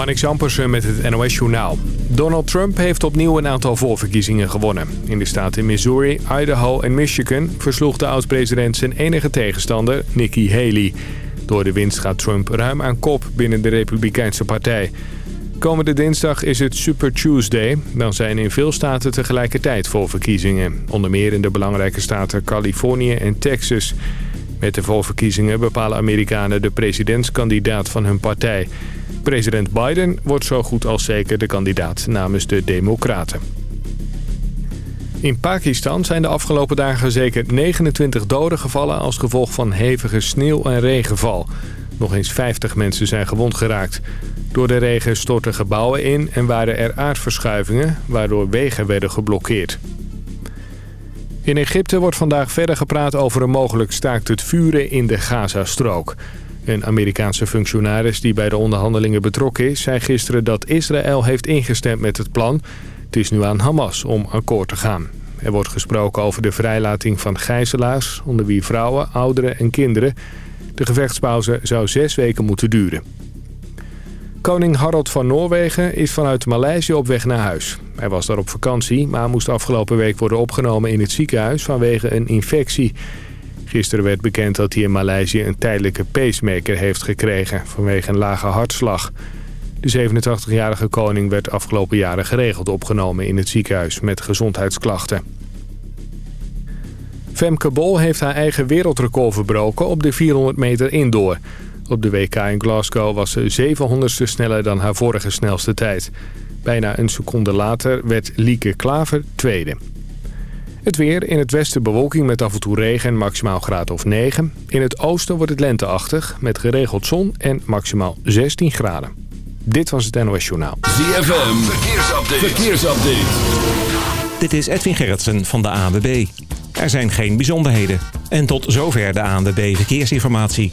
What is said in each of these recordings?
Marnix Ampersen met het NOS Journaal. Donald Trump heeft opnieuw een aantal voorverkiezingen gewonnen. In de staten Missouri, Idaho en Michigan versloeg de oud-president zijn enige tegenstander, Nikki Haley. Door de winst gaat Trump ruim aan kop binnen de Republikeinse partij. Komende dinsdag is het Super Tuesday. Dan zijn in veel staten tegelijkertijd voorverkiezingen. Onder meer in de belangrijke staten Californië en Texas... Met de voorverkiezingen bepalen Amerikanen de presidentskandidaat van hun partij. President Biden wordt zo goed als zeker de kandidaat namens de Democraten. In Pakistan zijn de afgelopen dagen zeker 29 doden gevallen als gevolg van hevige sneeuw- en regenval. Nog eens 50 mensen zijn gewond geraakt. Door de regen stortten gebouwen in en waren er aardverschuivingen, waardoor wegen werden geblokkeerd. In Egypte wordt vandaag verder gepraat over een mogelijk staakt het vuren in de Gazastrook. Een Amerikaanse functionaris die bij de onderhandelingen betrokken is... zei gisteren dat Israël heeft ingestemd met het plan. Het is nu aan Hamas om akkoord te gaan. Er wordt gesproken over de vrijlating van gijzelaars... onder wie vrouwen, ouderen en kinderen. De gevechtspauze zou zes weken moeten duren. Koning Harald van Noorwegen is vanuit Maleisië op weg naar huis. Hij was daar op vakantie, maar moest afgelopen week worden opgenomen in het ziekenhuis vanwege een infectie. Gisteren werd bekend dat hij in Maleisië een tijdelijke pacemaker heeft gekregen vanwege een lage hartslag. De 87-jarige koning werd afgelopen jaren geregeld opgenomen in het ziekenhuis met gezondheidsklachten. Femke Bol heeft haar eigen wereldrecord verbroken op de 400 meter indoor. Op de WK in Glasgow was ze 700ste sneller dan haar vorige snelste tijd. Bijna een seconde later werd Lieke Klaver tweede. Het weer, in het westen bewolking met af en toe regen en maximaal graad of 9. In het oosten wordt het lenteachtig met geregeld zon en maximaal 16 graden. Dit was het NOS Journaal. ZFM, verkeersupdate. verkeersupdate. Dit is Edwin Gerritsen van de ANWB. Er zijn geen bijzonderheden. En tot zover de ANWB Verkeersinformatie.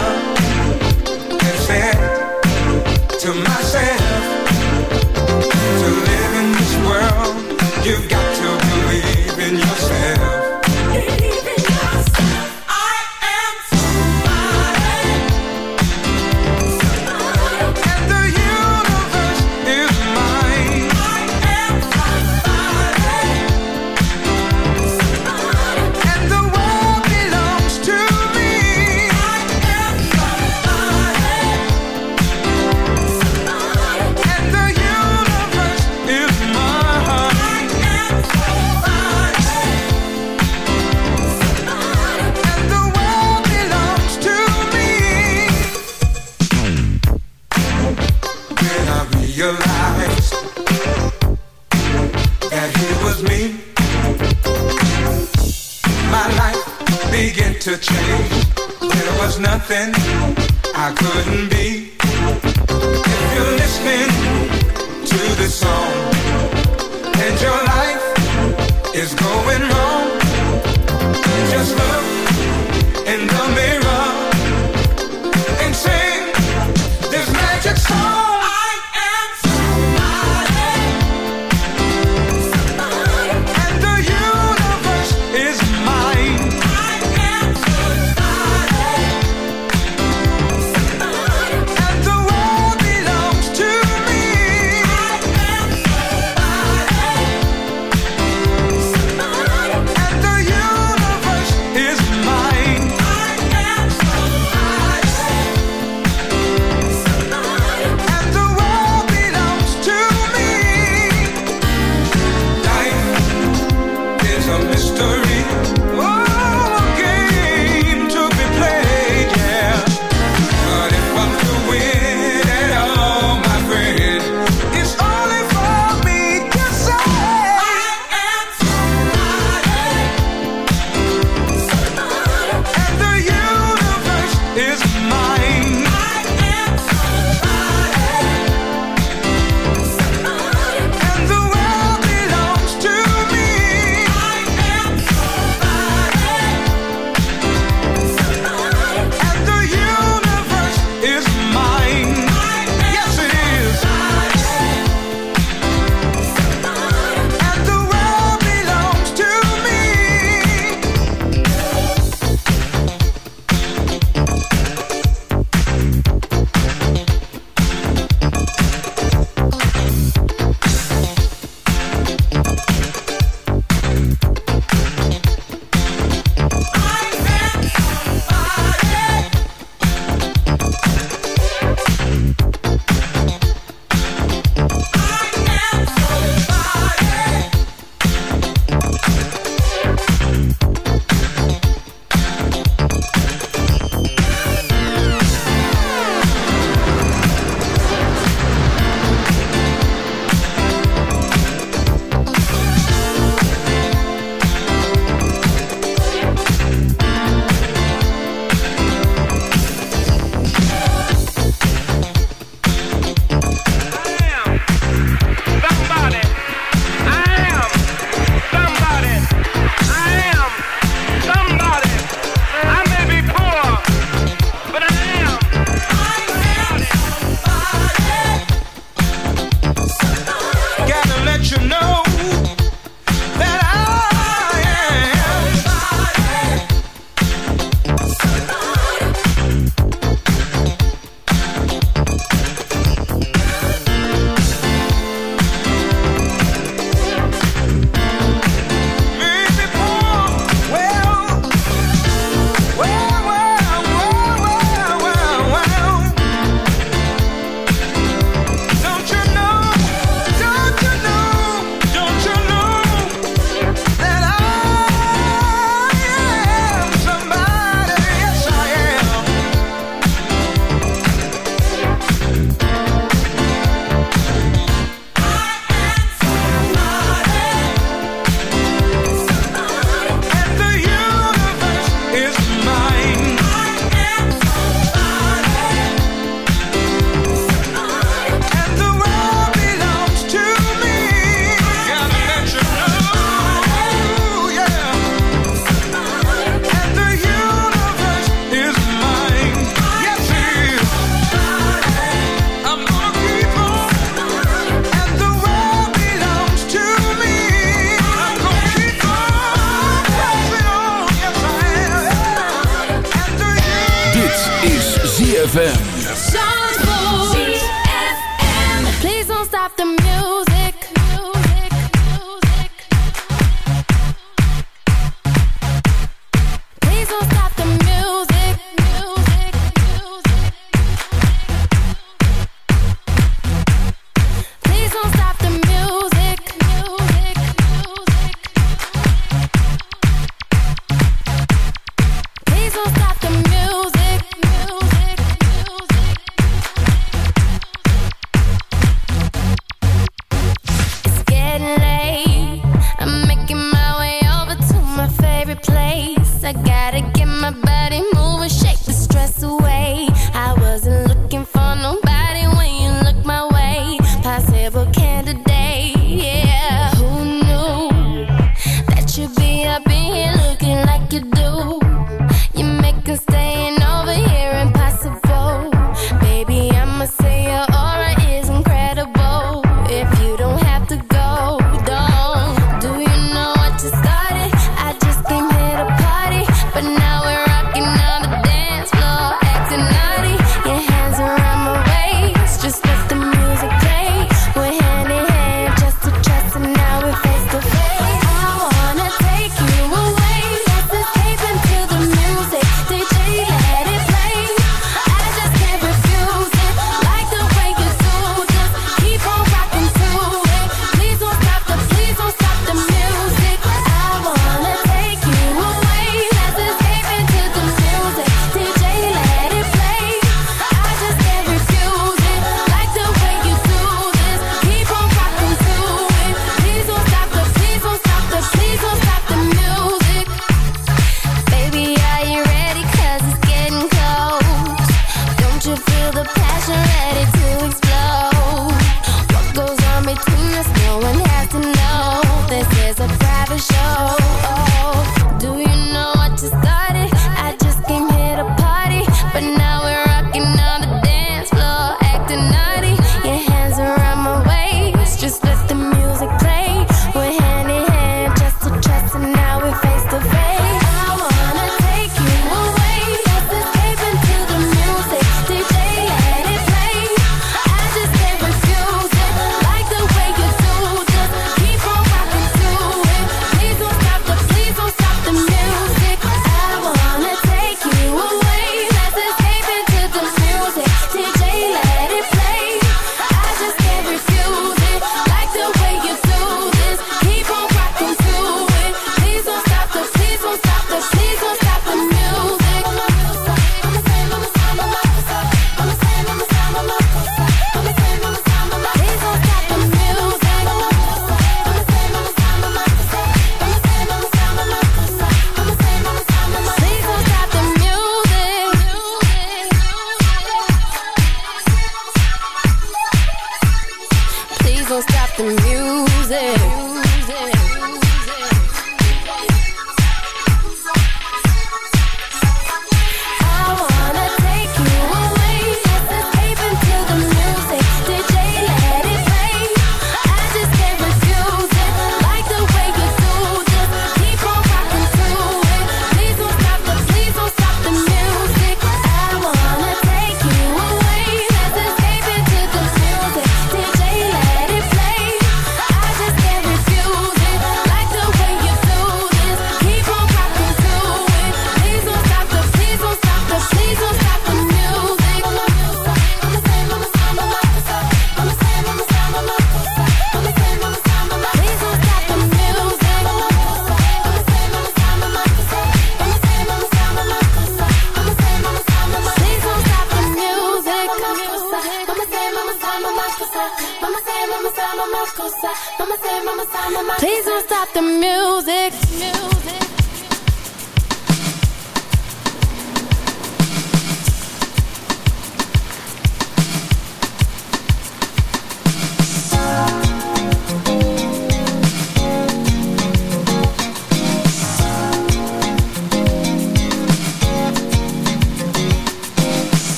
nothing I couldn't be stop the music.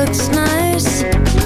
Looks nice.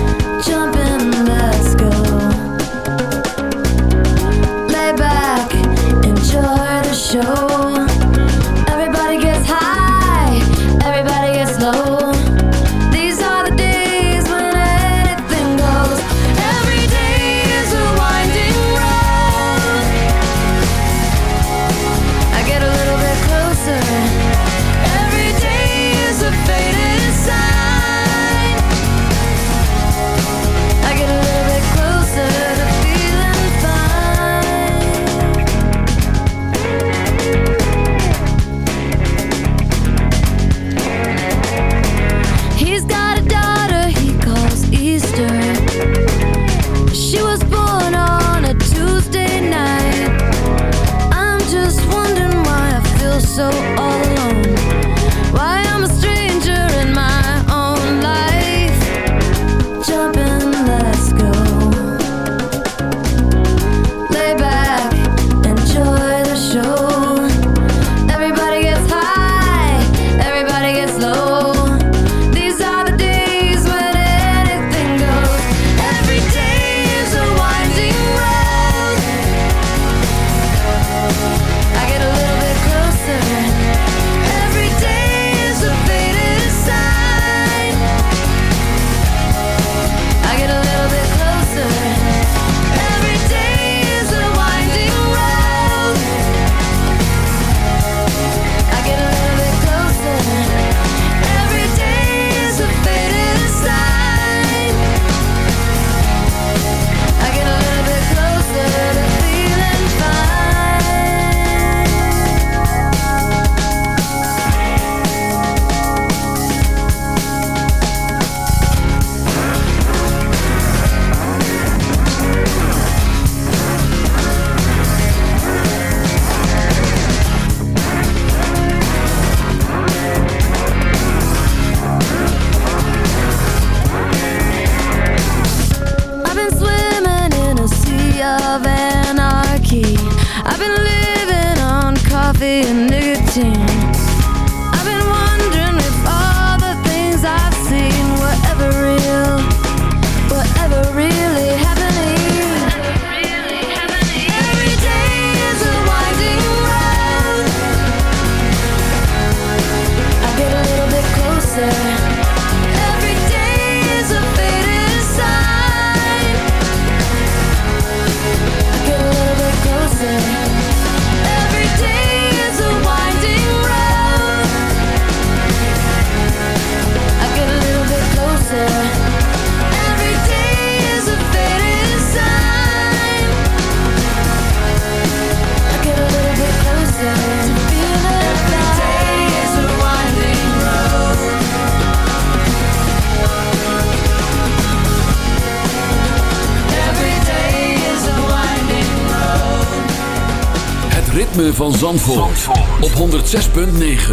Zandvoort, Zandvoort. op 106.9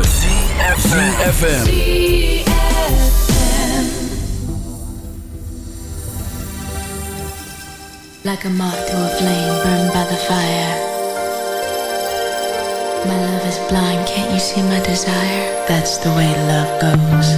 CFM Like a moth to a flame burned by the fire My love is blind, can't you see my desire? That's the way love goes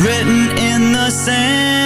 written in the sand.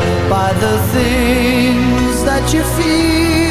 the things that you feel.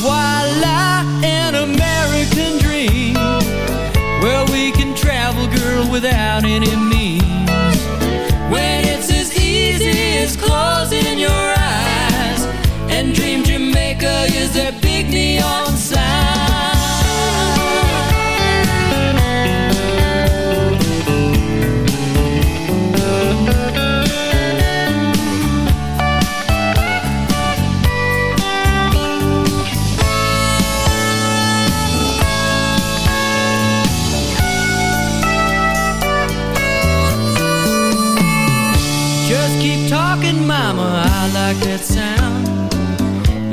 Voila an American dream. Where we can travel, girl, without any means. When it's as easy as closing your eyes And Dream Jamaica is their big neon sign.